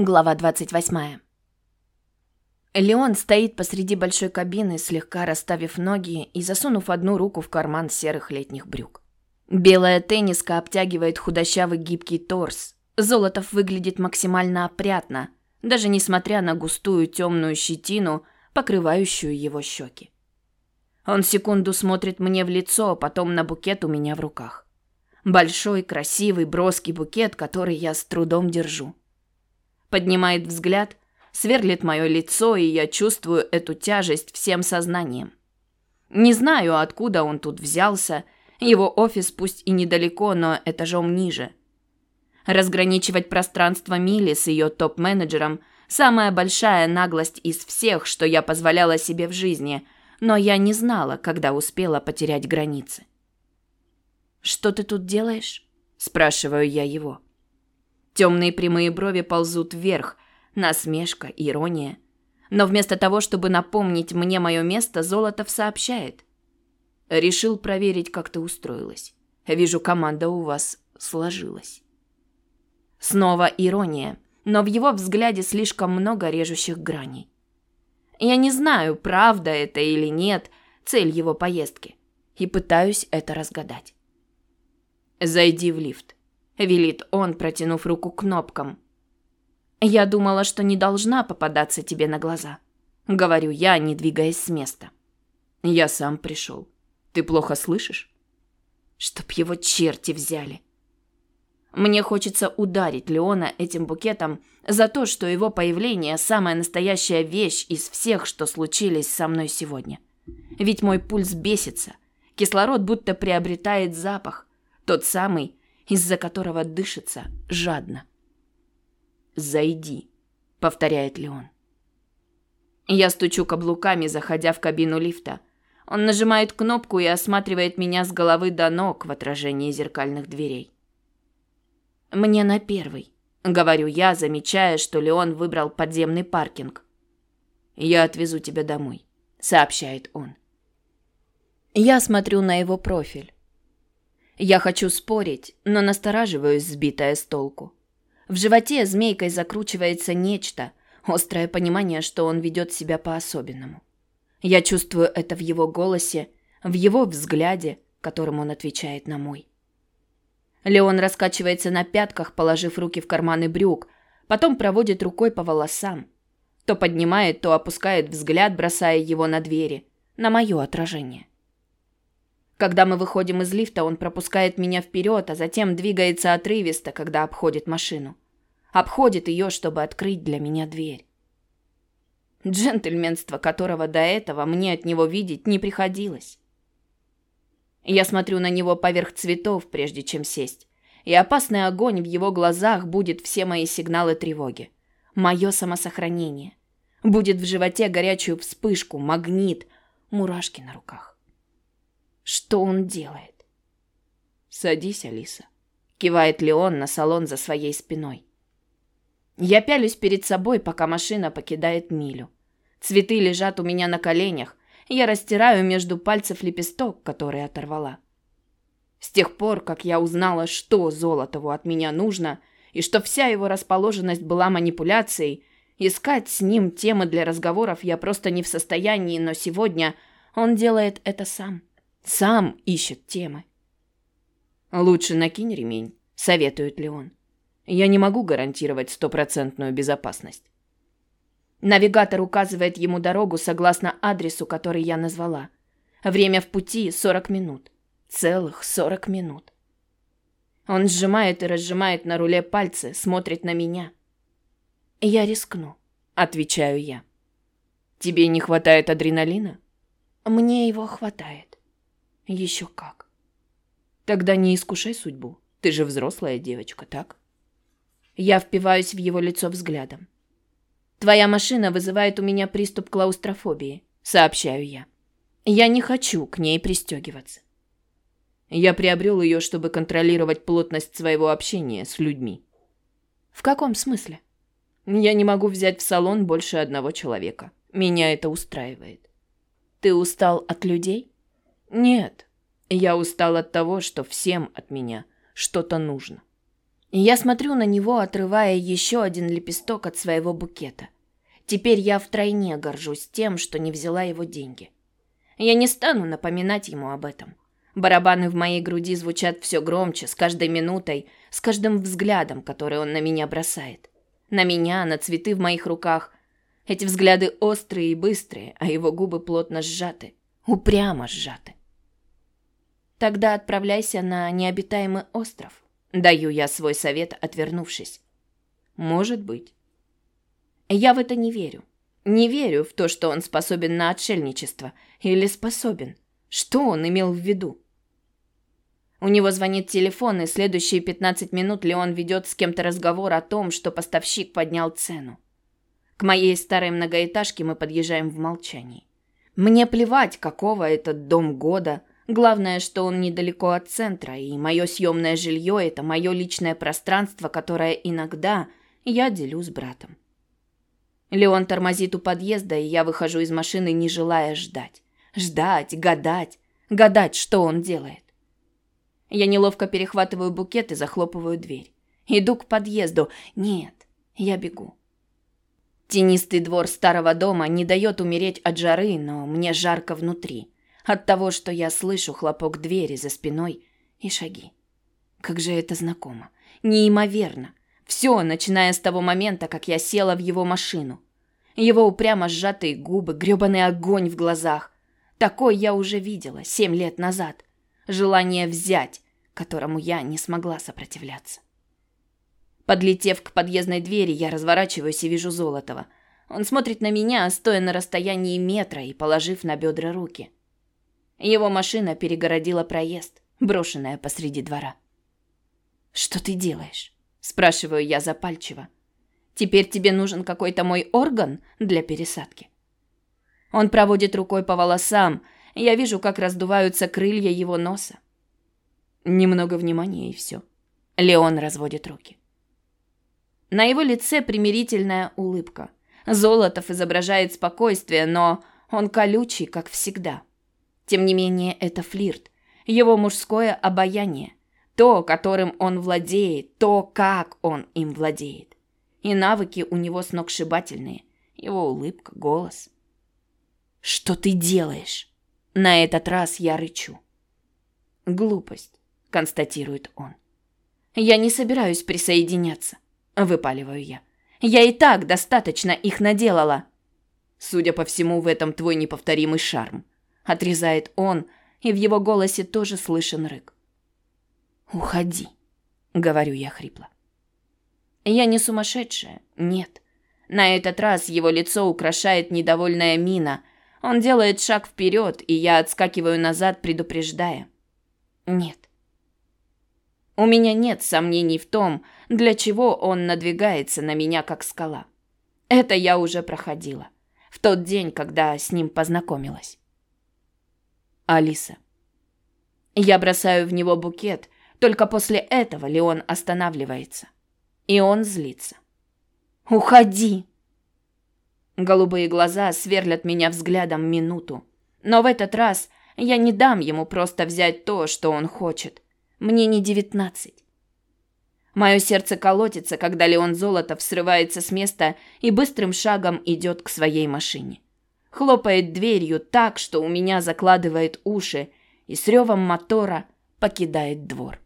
Глава 28. Леон стоит посреди большой кабины, слегка расставив ноги и засунув одну руку в карман серых летних брюк. Белая тенниска обтягивает худощавый гибкий торс. Золотов выглядит максимально опрятно, даже несмотря на густую темную щетину, покрывающую его щеки. Он секунду смотрит мне в лицо, а потом на букет у меня в руках. Большой, красивый, броский букет, который я с трудом держу поднимает взгляд, сверлит мое лицо, и я чувствую эту тяжесть всем сознанием. Не знаю, откуда он тут взялся. Его офис пусть и недалеко, но этажом ниже. Разграничивать пространство Мили с ее топ-менеджером – самая большая наглость из всех, что я позволяла себе в жизни, но я не знала, когда успела потерять границы. «Что ты тут делаешь?» – спрашиваю я его. Темные прямые брови ползут вверх, насмешка, ирония. Но вместо того, чтобы напомнить мне мое место, Золотов сообщает. Решил проверить, как ты устроилась. Вижу, команда у вас сложилась. Снова ирония, но в его взгляде слишком много режущих граней. Я не знаю, правда это или нет, цель его поездки, и пытаюсь это разгадать. Зайди в лифт велит он, протянув руку к кнопкам. Я думала, что не должна попадаться тебе на глаза, говорю я, не двигаясь с места. Я сам пришел. Ты плохо слышишь? Чтоб его черти взяли. Мне хочется ударить Леона этим букетом за то, что его появление самая настоящая вещь из всех, что случились со мной сегодня. Ведь мой пульс бесится. Кислород будто приобретает запах, тот самый, из-за которого дышится жадно. «Зайди», — повторяет Леон. Я стучу каблуками, заходя в кабину лифта. Он нажимает кнопку и осматривает меня с головы до ног в отражении зеркальных дверей. «Мне на первый», — говорю я, замечая, что Леон выбрал подземный паркинг. «Я отвезу тебя домой», — сообщает он. Я смотрю на его профиль. Я хочу спорить, но настораживаюсь, сбитая с толку. В животе змейкой закручивается нечто, острое понимание, что он ведет себя по-особенному. Я чувствую это в его голосе, в его взгляде, которым он отвечает на мой. Леон раскачивается на пятках, положив руки в карманы брюк, потом проводит рукой по волосам. То поднимает, то опускает взгляд, бросая его на двери, на мое отражение. Когда мы выходим из лифта, он пропускает меня вперед, а затем двигается отрывисто, когда обходит машину. Обходит ее, чтобы открыть для меня дверь. Джентльменство, которого до этого мне от него видеть не приходилось. Я смотрю на него поверх цветов, прежде чем сесть. И опасный огонь в его глазах будет все мои сигналы тревоги. Мое самосохранение. Будет в животе горячую вспышку, магнит, мурашки на руках. Что он делает? Садись, Алиса. Кивает Леон на салон за своей спиной. Я пялюсь перед собой, пока машина покидает милю. Цветы лежат у меня на коленях. Я растираю между пальцев лепесток, который оторвала. С тех пор, как я узнала, что Золотову от меня нужно, и что вся его расположенность была манипуляцией, искать с ним темы для разговоров я просто не в состоянии, но сегодня он делает это сам. Сам ищет темы. Лучше накинь ремень, советует Леон. Я не могу гарантировать стопроцентную безопасность. Навигатор указывает ему дорогу согласно адресу, который я назвала. Время в пути 40 минут. Целых 40 минут. Он сжимает и разжимает на руле пальцы, смотрит на меня. Я рискну, отвечаю я. Тебе не хватает адреналина? Мне его хватает. Еще как. Тогда не искушай судьбу. Ты же взрослая девочка, так? Я впиваюсь в его лицо взглядом. Твоя машина вызывает у меня приступ клаустрофобии, сообщаю я. Я не хочу к ней пристегиваться. Я приобрел ее, чтобы контролировать плотность своего общения с людьми. В каком смысле? Я не могу взять в салон больше одного человека. Меня это устраивает. Ты устал от людей? Нет, я устал от того, что всем от меня что-то нужно. Я смотрю на него, отрывая еще один лепесток от своего букета. Теперь я втройне горжусь тем, что не взяла его деньги. Я не стану напоминать ему об этом. Барабаны в моей груди звучат все громче, с каждой минутой, с каждым взглядом, который он на меня бросает. На меня, на цветы в моих руках. Эти взгляды острые и быстрые, а его губы плотно сжаты, упрямо сжаты. Тогда отправляйся на необитаемый остров. Даю я свой совет, отвернувшись. Может быть. Я в это не верю. Не верю в то, что он способен на отшельничество. Или способен. Что он имел в виду? У него звонит телефон, и следующие 15 минут Леон ведет с кем-то разговор о том, что поставщик поднял цену. К моей старой многоэтажке мы подъезжаем в молчании. Мне плевать, какого этот дом года, Главное, что он недалеко от центра, и мое съемное жилье – это мое личное пространство, которое иногда я делю с братом. Леон тормозит у подъезда, и я выхожу из машины, не желая ждать. Ждать, гадать, гадать, что он делает. Я неловко перехватываю букет и захлопываю дверь. Иду к подъезду. Нет, я бегу. Тенистый двор старого дома не дает умереть от жары, но мне жарко внутри от того, что я слышу хлопок двери за спиной и шаги. Как же это знакомо. Неимоверно. Все, начиная с того момента, как я села в его машину. Его упрямо сжатые губы, грёбаный огонь в глазах. Такой я уже видела семь лет назад. Желание взять, которому я не смогла сопротивляться. Подлетев к подъездной двери, я разворачиваюсь и вижу Золотого. Он смотрит на меня, стоя на расстоянии метра и положив на бедра руки. Его машина перегородила проезд, брошенная посреди двора. «Что ты делаешь?» – спрашиваю я запальчиво. «Теперь тебе нужен какой-то мой орган для пересадки?» Он проводит рукой по волосам, я вижу, как раздуваются крылья его носа. Немного внимания и все. Леон разводит руки. На его лице примирительная улыбка. Золотов изображает спокойствие, но он колючий, как всегда. Тем не менее, это флирт, его мужское обаяние, то, которым он владеет, то, как он им владеет. И навыки у него сногсшибательные, его улыбка, голос. «Что ты делаешь?» На этот раз я рычу. «Глупость», — констатирует он. «Я не собираюсь присоединяться», — выпаливаю я. «Я и так достаточно их наделала». «Судя по всему, в этом твой неповторимый шарм», отрезает он, и в его голосе тоже слышен рык. Уходи, говорю я хрипло. Я не сумасшедшая, нет. На этот раз его лицо украшает недовольная мина. Он делает шаг вперед, и я отскакиваю назад, предупреждая. Нет. У меня нет сомнений в том, для чего он надвигается на меня как скала. Это я уже проходила в тот день, когда с ним познакомилась. Алиса. Я бросаю в него букет, только после этого Леон останавливается. И он злится. «Уходи!» Голубые глаза сверлят меня взглядом минуту. Но в этот раз я не дам ему просто взять то, что он хочет. Мне не девятнадцать. Мое сердце колотится, когда Леон Золотов срывается с места и быстрым шагом идет к своей машине хлопает дверью так, что у меня закладывает уши и с ревом мотора покидает двор.